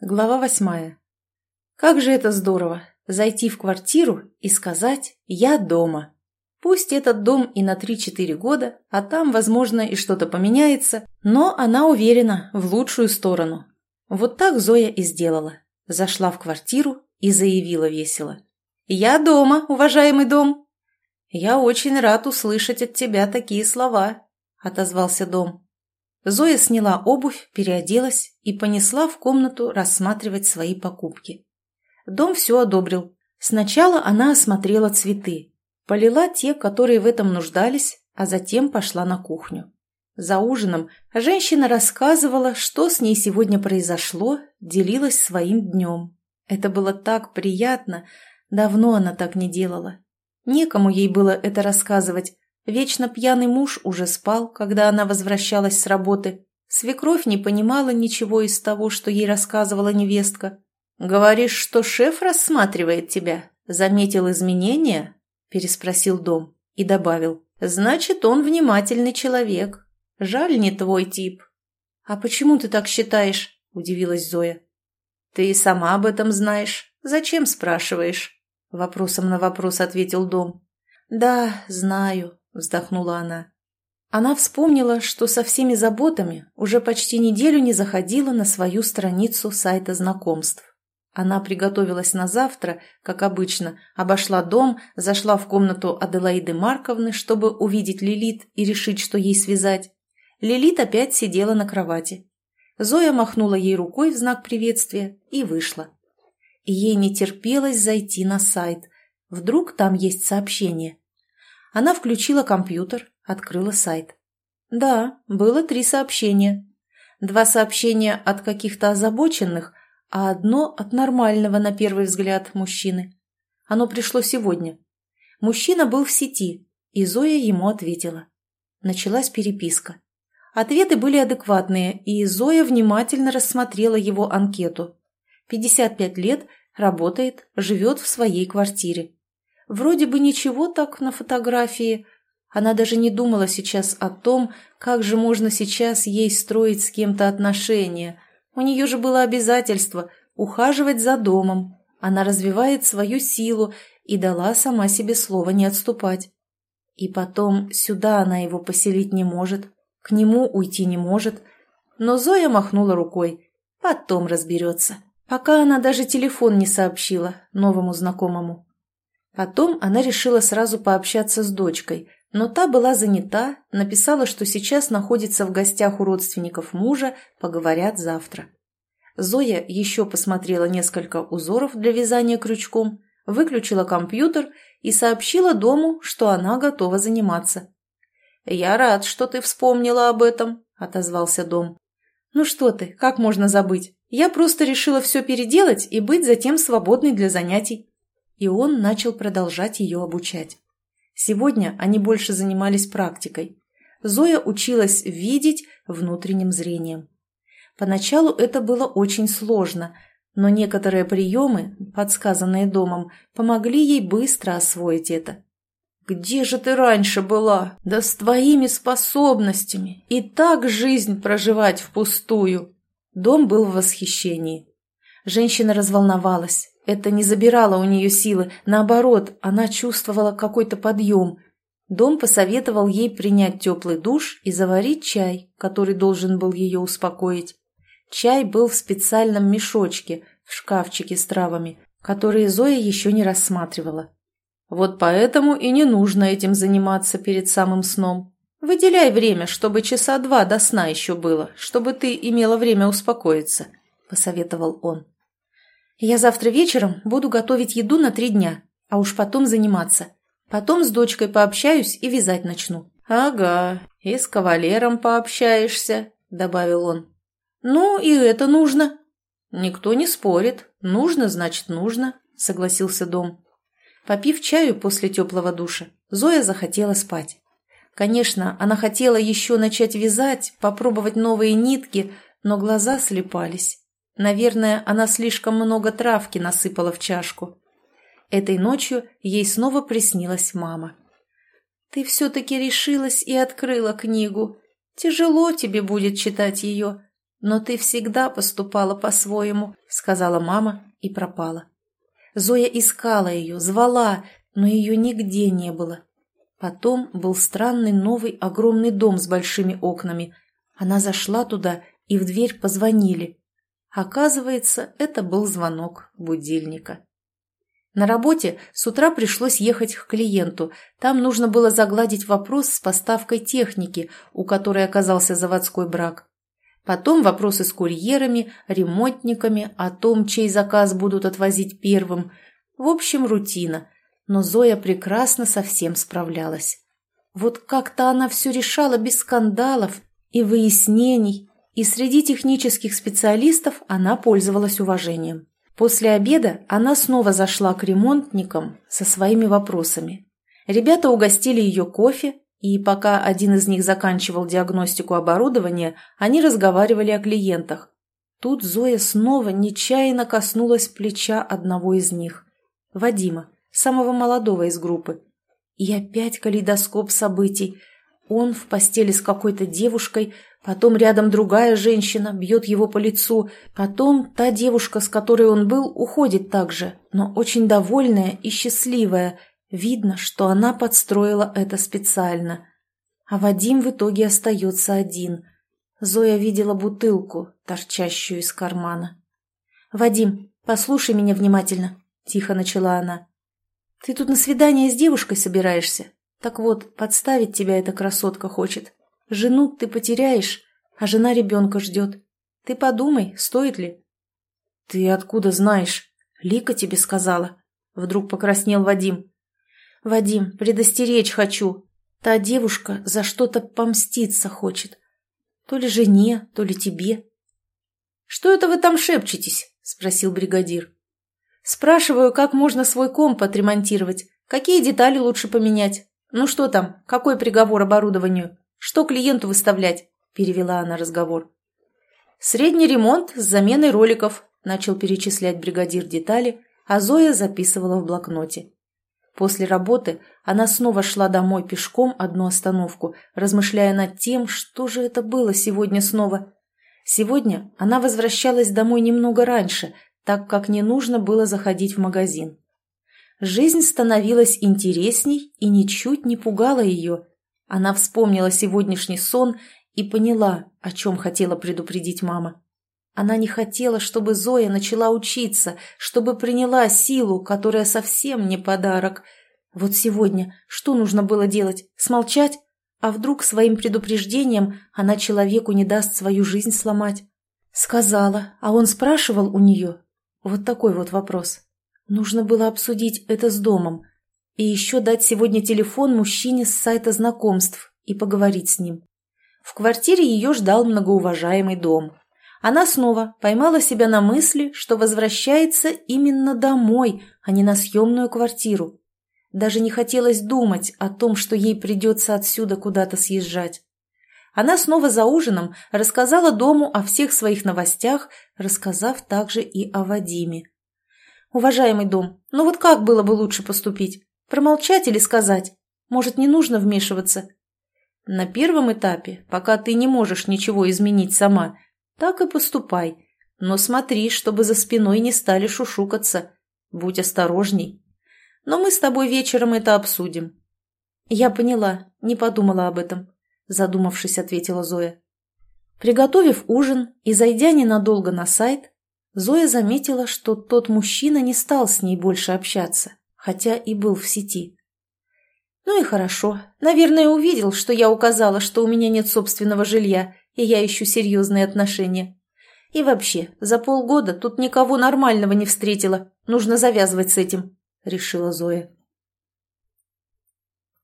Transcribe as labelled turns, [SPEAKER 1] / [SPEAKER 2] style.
[SPEAKER 1] Глава восьмая. Как же это здорово – зайти в квартиру и сказать «я дома». Пусть этот дом и на 3-4 года, а там, возможно, и что-то поменяется, но она уверена в лучшую сторону. Вот так Зоя и сделала. Зашла в квартиру и заявила весело. «Я дома, уважаемый дом!» «Я очень рад услышать от тебя такие слова», – отозвался дом. Зоя сняла обувь, переоделась и понесла в комнату рассматривать свои покупки. Дом все одобрил. Сначала она осмотрела цветы, полила те, которые в этом нуждались, а затем пошла на кухню. За ужином женщина рассказывала, что с ней сегодня произошло, делилась своим днем. Это было так приятно, давно она так не делала. Некому ей было это рассказывать, Вечно пьяный муж уже спал, когда она возвращалась с работы. Свекровь не понимала ничего из того, что ей рассказывала невестка. «Говоришь, что шеф рассматривает тебя? Заметил изменения?» – переспросил дом и добавил. «Значит, он внимательный человек. Жаль, не твой тип». «А почему ты так считаешь?» – удивилась Зоя. «Ты и сама об этом знаешь. Зачем спрашиваешь?» Вопросом на вопрос ответил дом. «Да, знаю вздохнула она. Она вспомнила, что со всеми заботами уже почти неделю не заходила на свою страницу сайта знакомств. Она приготовилась на завтра, как обычно, обошла дом, зашла в комнату Аделаиды Марковны, чтобы увидеть Лилит и решить, что ей связать. Лилит опять сидела на кровати. Зоя махнула ей рукой в знак приветствия и вышла. Ей не терпелось зайти на сайт. Вдруг там есть сообщение. Она включила компьютер, открыла сайт. Да, было три сообщения. Два сообщения от каких-то озабоченных, а одно от нормального, на первый взгляд, мужчины. Оно пришло сегодня. Мужчина был в сети, и Зоя ему ответила. Началась переписка. Ответы были адекватные, и Зоя внимательно рассмотрела его анкету. 55 лет, работает, живет в своей квартире. Вроде бы ничего так на фотографии. Она даже не думала сейчас о том, как же можно сейчас ей строить с кем-то отношения. У нее же было обязательство ухаживать за домом. Она развивает свою силу и дала сама себе слово не отступать. И потом сюда она его поселить не может, к нему уйти не может. Но Зоя махнула рукой. Потом разберется. Пока она даже телефон не сообщила новому знакомому. Потом она решила сразу пообщаться с дочкой, но та была занята, написала, что сейчас находится в гостях у родственников мужа, поговорят завтра. Зоя еще посмотрела несколько узоров для вязания крючком, выключила компьютер и сообщила дому, что она готова заниматься. «Я рад, что ты вспомнила об этом», — отозвался дом. «Ну что ты, как можно забыть? Я просто решила все переделать и быть затем свободной для занятий и он начал продолжать ее обучать. Сегодня они больше занимались практикой. Зоя училась видеть внутренним зрением. Поначалу это было очень сложно, но некоторые приемы, подсказанные домом, помогли ей быстро освоить это. «Где же ты раньше была? Да с твоими способностями! И так жизнь проживать впустую!» Дом был в восхищении. Женщина разволновалась, это не забирало у нее силы, наоборот, она чувствовала какой-то подъем. Дом посоветовал ей принять теплый душ и заварить чай, который должен был ее успокоить. Чай был в специальном мешочке, в шкафчике с травами, которые Зоя еще не рассматривала. Вот поэтому и не нужно этим заниматься перед самым сном. Выделяй время, чтобы часа два до сна еще было, чтобы ты имела время успокоиться», — посоветовал он. Я завтра вечером буду готовить еду на три дня, а уж потом заниматься. Потом с дочкой пообщаюсь и вязать начну». «Ага, и с кавалером пообщаешься», — добавил он. «Ну, и это нужно». «Никто не спорит. Нужно, значит, нужно», — согласился Дом. Попив чаю после теплого душа, Зоя захотела спать. Конечно, она хотела еще начать вязать, попробовать новые нитки, но глаза слепались. Наверное, она слишком много травки насыпала в чашку. Этой ночью ей снова приснилась мама. «Ты все-таки решилась и открыла книгу. Тяжело тебе будет читать ее. но ты всегда поступала по-своему», — сказала мама и пропала. Зоя искала ее, звала, но ее нигде не было. Потом был странный новый огромный дом с большими окнами. Она зашла туда, и в дверь позвонили. Оказывается, это был звонок будильника. На работе с утра пришлось ехать к клиенту. Там нужно было загладить вопрос с поставкой техники, у которой оказался заводской брак. Потом вопросы с курьерами, ремонтниками, о том, чей заказ будут отвозить первым. В общем, рутина. Но Зоя прекрасно со всем справлялась. Вот как-то она все решала без скандалов и выяснений, и среди технических специалистов она пользовалась уважением. После обеда она снова зашла к ремонтникам со своими вопросами. Ребята угостили ее кофе, и пока один из них заканчивал диагностику оборудования, они разговаривали о клиентах. Тут Зоя снова нечаянно коснулась плеча одного из них. Вадима, самого молодого из группы. И опять калейдоскоп событий. Он в постели с какой-то девушкой, потом рядом другая женщина бьет его по лицу, потом та девушка, с которой он был, уходит также, но очень довольная и счастливая, Видно, что она подстроила это специально. А Вадим в итоге остается один. Зоя видела бутылку, торчащую из кармана. «Вадим, послушай меня внимательно», — тихо начала она. «Ты тут на свидание с девушкой собираешься? Так вот, подставить тебя эта красотка хочет. Жену ты потеряешь, а жена ребенка ждет. Ты подумай, стоит ли?» «Ты откуда знаешь? Лика тебе сказала?» Вдруг покраснел Вадим. «Вадим, предостеречь хочу. Та девушка за что-то помститься хочет. То ли жене, то ли тебе». «Что это вы там шепчетесь?» – спросил бригадир. «Спрашиваю, как можно свой комп отремонтировать, какие детали лучше поменять. Ну что там, какой приговор оборудованию, что клиенту выставлять?» – перевела она разговор. «Средний ремонт с заменой роликов», – начал перечислять бригадир детали, а Зоя записывала в блокноте. После работы она снова шла домой пешком одну остановку, размышляя над тем, что же это было сегодня снова. Сегодня она возвращалась домой немного раньше, так как не нужно было заходить в магазин. Жизнь становилась интересней и ничуть не пугала ее. Она вспомнила сегодняшний сон и поняла, о чем хотела предупредить мама. Она не хотела, чтобы Зоя начала учиться, чтобы приняла силу, которая совсем не подарок. Вот сегодня что нужно было делать? Смолчать? А вдруг своим предупреждением она человеку не даст свою жизнь сломать? Сказала, а он спрашивал у нее. Вот такой вот вопрос. Нужно было обсудить это с домом. И еще дать сегодня телефон мужчине с сайта знакомств и поговорить с ним. В квартире ее ждал многоуважаемый дом она снова поймала себя на мысли, что возвращается именно домой, а не на съемную квартиру. Даже не хотелось думать о том, что ей придется отсюда куда-то съезжать. Она снова за ужином рассказала дому о всех своих новостях, рассказав также и о Вадиме. «Уважаемый дом, ну вот как было бы лучше поступить? Промолчать или сказать? Может, не нужно вмешиваться?» «На первом этапе, пока ты не можешь ничего изменить сама, так и поступай. Но смотри, чтобы за спиной не стали шушукаться. Будь осторожней. Но мы с тобой вечером это обсудим. Я поняла, не подумала об этом, задумавшись, ответила Зоя. Приготовив ужин и зайдя ненадолго на сайт, Зоя заметила, что тот мужчина не стал с ней больше общаться, хотя и был в сети. Ну и хорошо. Наверное, увидел, что я указала, что у меня нет собственного жилья, и я ищу серьезные отношения. И вообще, за полгода тут никого нормального не встретила. Нужно завязывать с этим», — решила Зоя.